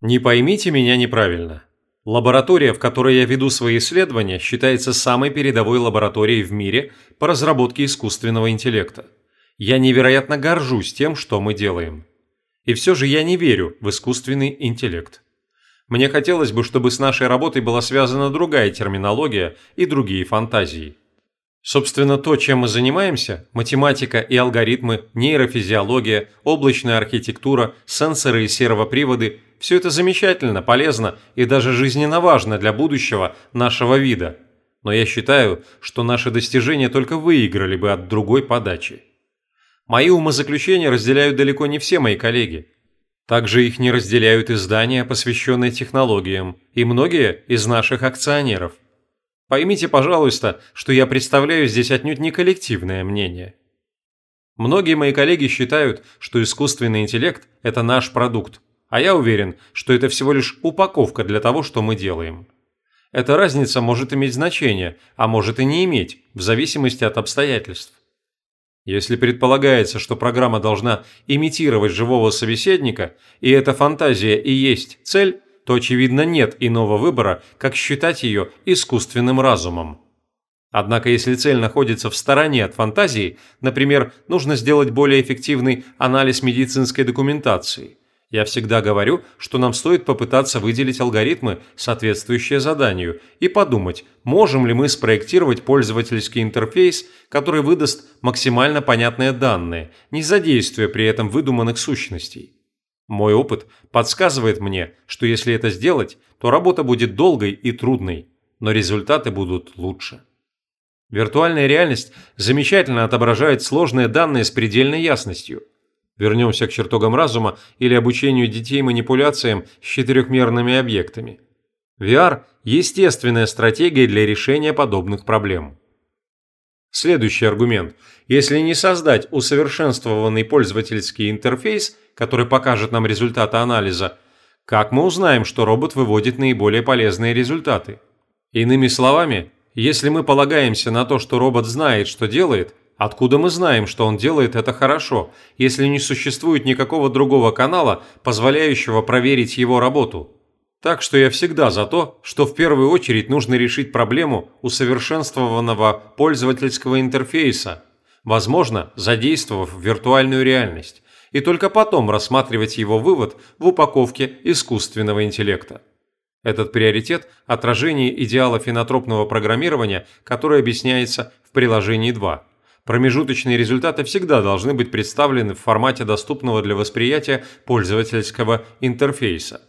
Не поймите меня неправильно. Лаборатория, в которой я веду свои исследования, считается самой передовой лабораторией в мире по разработке искусственного интеллекта. Я невероятно горжусь тем, что мы делаем. И все же я не верю в искусственный интеллект. Мне хотелось бы, чтобы с нашей работой была связана другая терминология и другие фантазии. Собственно, то, чем мы занимаемся – математика и алгоритмы, нейрофизиология, облачная архитектура, сенсоры и сервоприводы – все это замечательно, полезно и даже жизненно важно для будущего нашего вида. Но я считаю, что наши достижения только выиграли бы от другой подачи. Мои умозаключения разделяют далеко не все мои коллеги. Также их не разделяют издания, посвященные технологиям, и многие из наших акционеров. Поймите, пожалуйста, что я представляю здесь отнюдь не коллективное мнение. Многие мои коллеги считают, что искусственный интеллект – это наш продукт, а я уверен, что это всего лишь упаковка для того, что мы делаем. Эта разница может иметь значение, а может и не иметь, в зависимости от обстоятельств. Если предполагается, что программа должна имитировать живого собеседника, и эта фантазия и есть цель, то, очевидно, нет иного выбора, как считать ее искусственным разумом. Однако, если цель находится в стороне от фантазии, например, нужно сделать более эффективный анализ медицинской документации, я всегда говорю, что нам стоит попытаться выделить алгоритмы, соответствующие заданию, и подумать, можем ли мы спроектировать пользовательский интерфейс, который выдаст максимально понятные данные, не задействуя при этом выдуманных сущностей. Мой опыт подсказывает мне, что если это сделать, то работа будет долгой и трудной, но результаты будут лучше. Виртуальная реальность замечательно отображает сложные данные с предельной ясностью – Вернемся к чертогам разума или обучению детей манипуляциям с четырехмерными объектами. VR – естественная стратегия для решения подобных проблем. Следующий аргумент. Если не создать усовершенствованный пользовательский интерфейс, который покажет нам результаты анализа, как мы узнаем, что робот выводит наиболее полезные результаты? Иными словами, если мы полагаемся на то, что робот знает, что делает – Откуда мы знаем, что он делает это хорошо, если не существует никакого другого канала, позволяющего проверить его работу? Так что я всегда за то, что в первую очередь нужно решить проблему усовершенствованного пользовательского интерфейса, возможно, задействовав виртуальную реальность, и только потом рассматривать его вывод в упаковке искусственного интеллекта. Этот приоритет – отражение идеала фенотропного программирования, который объясняется в приложении 2. Промежуточные результаты всегда должны быть представлены в формате доступного для восприятия пользовательского интерфейса.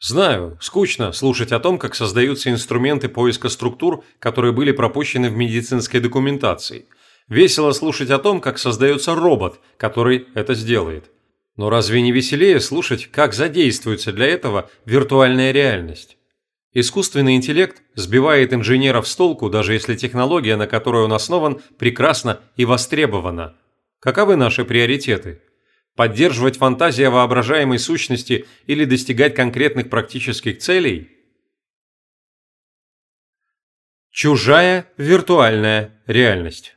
Знаю, скучно слушать о том, как создаются инструменты поиска структур, которые были пропущены в медицинской документации. Весело слушать о том, как создается робот, который это сделает. Но разве не веселее слушать, как задействуется для этого виртуальная реальность? Искусственный интеллект сбивает инженеров с толку, даже если технология, на которой он основан, прекрасна и востребована. Каковы наши приоритеты? Поддерживать фантазия воображаемой сущности или достигать конкретных практических целей? Чужая виртуальная реальность.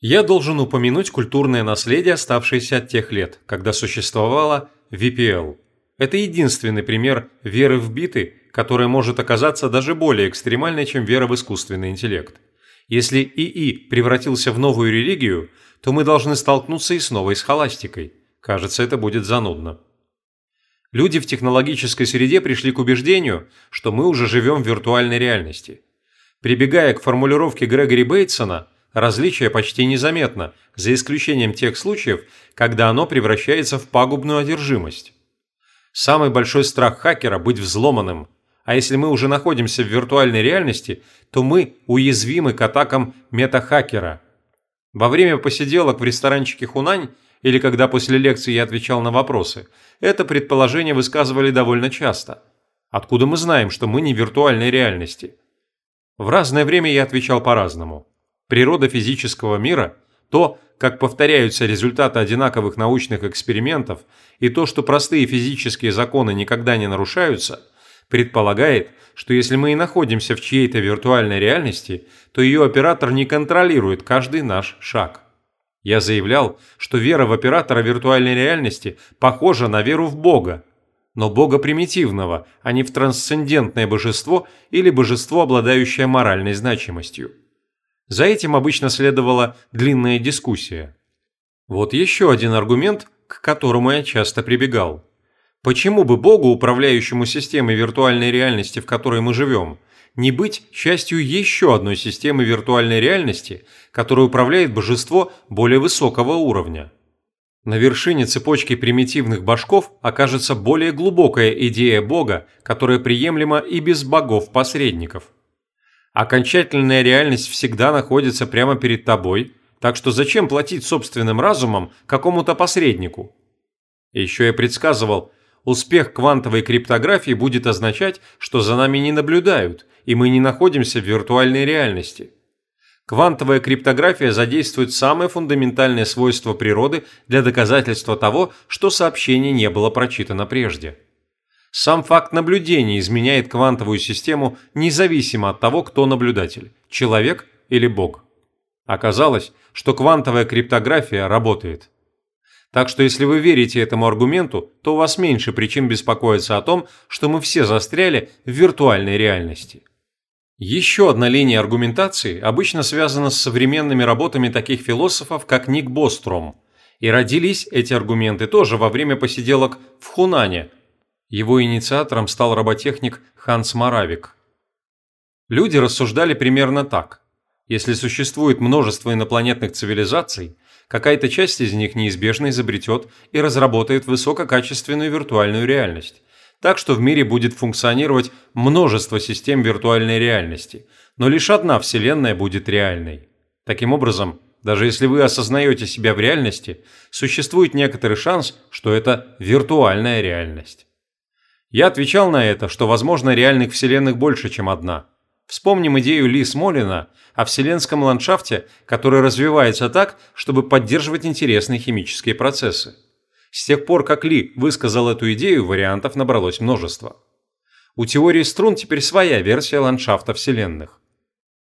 Я должен упомянуть культурное наследие, оставшееся от тех лет, когда существовала VPL. Это единственный пример веры в биты, которая может оказаться даже более экстремальной, чем вера в искусственный интеллект. Если ИИ превратился в новую религию, то мы должны столкнуться и с новой схоластикой. Кажется, это будет занудно. Люди в технологической среде пришли к убеждению, что мы уже живем в виртуальной реальности. Прибегая к формулировке Грегори Бейтсона, различие почти незаметно, за исключением тех случаев, когда оно превращается в пагубную одержимость. Самый большой страх хакера – быть взломанным – а если мы уже находимся в виртуальной реальности, то мы уязвимы к атакам метахакера. Во время посиделок в ресторанчике «Хунань» или когда после лекции я отвечал на вопросы, это предположение высказывали довольно часто. Откуда мы знаем, что мы не в виртуальной реальности? В разное время я отвечал по-разному. Природа физического мира, то, как повторяются результаты одинаковых научных экспериментов, и то, что простые физические законы никогда не нарушаются – предполагает, что если мы и находимся в чьей-то виртуальной реальности, то ее оператор не контролирует каждый наш шаг. Я заявлял, что вера в оператора виртуальной реальности похожа на веру в Бога, но Бога примитивного, а не в трансцендентное божество или божество, обладающее моральной значимостью. За этим обычно следовала длинная дискуссия. Вот еще один аргумент, к которому я часто прибегал – Почему бы Богу, управляющему системой виртуальной реальности, в которой мы живем, не быть частью еще одной системы виртуальной реальности, которая управляет божество более высокого уровня? На вершине цепочки примитивных башков окажется более глубокая идея Бога, которая приемлема и без богов-посредников. Окончательная реальность всегда находится прямо перед тобой, так что зачем платить собственным разумом какому-то посреднику? Еще я предсказывал, успех квантовой криптографии будет означать, что за нами не наблюдают, и мы не находимся в виртуальной реальности. Квантовая криптография задействует самое фундаментальное свойство природы для доказательства того, что сообщение не было прочитано прежде. Сам факт наблюдения изменяет квантовую систему независимо от того, кто наблюдатель – человек или Бог. Оказалось, что квантовая криптография работает. Так что если вы верите этому аргументу, то у вас меньше причин беспокоиться о том, что мы все застряли в виртуальной реальности. Еще одна линия аргументации обычно связана с современными работами таких философов, как Ник Бостром. И родились эти аргументы тоже во время посиделок в Хунане – его инициатором стал роботехник Ханс Маравик. Люди рассуждали примерно так. Если существует множество инопланетных цивилизаций, какая-то часть из них неизбежно изобретет и разработает высококачественную виртуальную реальность. Так что в мире будет функционировать множество систем виртуальной реальности, но лишь одна Вселенная будет реальной. Таким образом, даже если вы осознаете себя в реальности, существует некоторый шанс, что это виртуальная реальность. Я отвечал на это, что, возможно, реальных вселенных больше, чем одна. Вспомним идею Ли Смолина о вселенском ландшафте, который развивается так, чтобы поддерживать интересные химические процессы. С тех пор, как Ли высказал эту идею, вариантов набралось множество. У теории струн теперь своя версия ландшафта вселенных.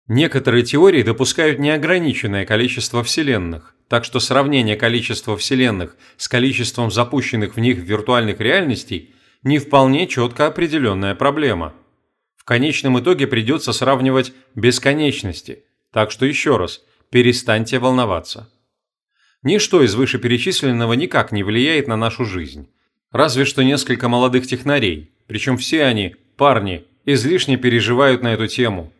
Некоторые теории допускают неограниченное количество вселенных, так что сравнение количества вселенных с количеством запущенных в них виртуальных реальностей не вполне четко определенная проблема. В конечном итоге придется сравнивать бесконечности, так что еще раз, перестаньте волноваться. Ничто из вышеперечисленного никак не влияет на нашу жизнь. Разве что несколько молодых технарей, причем все они, парни, излишне переживают на эту тему,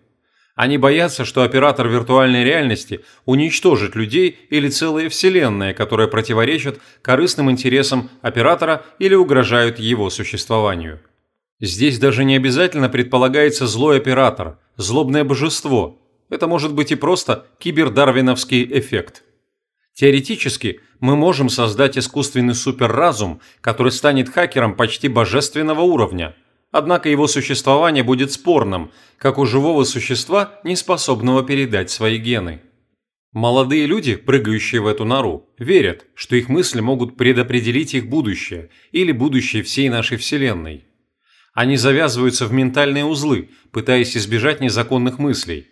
они боятся, что оператор виртуальной реальности уничтожит людей или целые вселенные, которые противоречат корыстным интересам оператора или угрожают его существованию. Здесь даже не обязательно предполагается злой оператор, злобное божество. Это может быть и просто кибердарвиновский эффект. Теоретически мы можем создать искусственный суперразум, который станет хакером почти божественного уровня – Однако его существование будет спорным, как у живого существа, не способного передать свои гены. Молодые люди, прыгающие в эту нору, верят, что их мысли могут предопределить их будущее или будущее всей нашей Вселенной. Они завязываются в ментальные узлы, пытаясь избежать незаконных мыслей.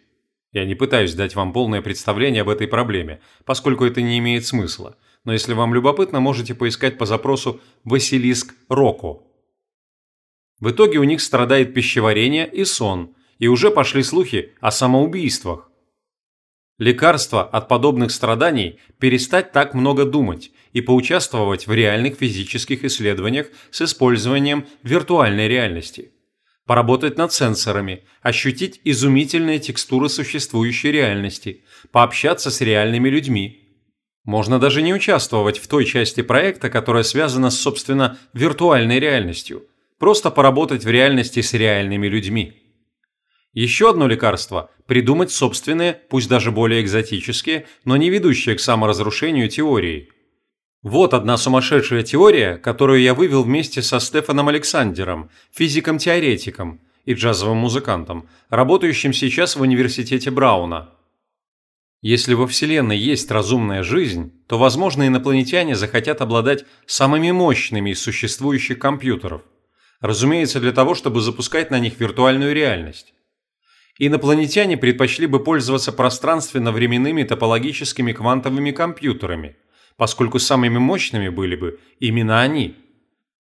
Я не пытаюсь дать вам полное представление об этой проблеме, поскольку это не имеет смысла, но если вам любопытно, можете поискать по запросу «Василиск Роко» В итоге у них страдает пищеварение и сон, и уже пошли слухи о самоубийствах. Лекарство от подобных страданий – перестать так много думать и поучаствовать в реальных физических исследованиях с использованием виртуальной реальности. Поработать над сенсорами, ощутить изумительные текстуры существующей реальности, пообщаться с реальными людьми. Можно даже не участвовать в той части проекта, которая связана с, собственно, виртуальной реальностью – Просто поработать в реальности с реальными людьми. Еще одно лекарство – придумать собственные, пусть даже более экзотические, но не ведущие к саморазрушению теории. Вот одна сумасшедшая теория, которую я вывел вместе со Стефаном Александером, физиком-теоретиком и джазовым музыкантом, работающим сейчас в университете Брауна. Если во Вселенной есть разумная жизнь, то, возможно, инопланетяне захотят обладать самыми мощными из существующих компьютеров. Разумеется, для того, чтобы запускать на них виртуальную реальность. Инопланетяне предпочли бы пользоваться пространственно-временными топологическими квантовыми компьютерами, поскольку самыми мощными были бы именно они.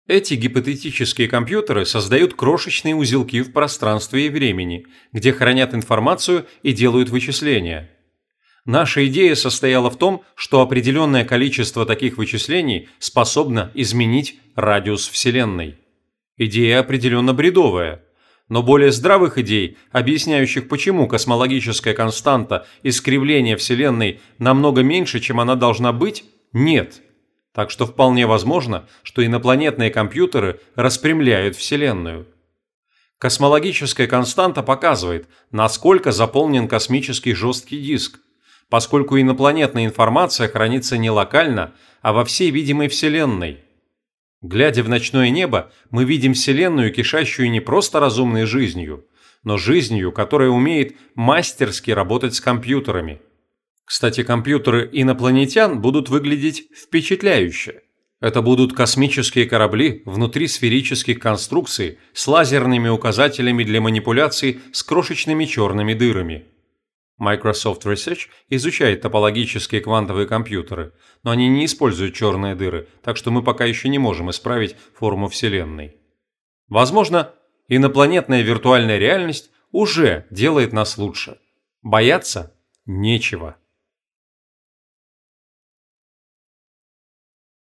Эти гипотетические компьютеры создают крошечные узелки в пространстве и времени, где хранят информацию и делают вычисления. Наша идея состояла в том, что определенное количество таких вычислений способно изменить радиус Вселенной. Идея определенно бредовая. Но более здравых идей, объясняющих, почему космологическая константа искривления Вселенной намного меньше, чем она должна быть, нет. Так что вполне возможно, что инопланетные компьютеры распрямляют Вселенную. Космологическая константа показывает, насколько заполнен космический жесткий диск, поскольку инопланетная информация хранится не локально, а во всей видимой Вселенной. Глядя в ночное небо, мы видим Вселенную, кишащую не просто разумной жизнью, но жизнью, которая умеет мастерски работать с компьютерами. Кстати, компьютеры инопланетян будут выглядеть впечатляюще. Это будут космические корабли внутри сферических конструкций с лазерными указателями для манипуляций с крошечными черными дырами. Microsoft Research изучает топологические квантовые компьютеры, но они не используют черные дыры, так что мы пока еще не можем исправить форму Вселенной. Возможно, инопланетная виртуальная реальность уже делает нас лучше. Бояться нечего.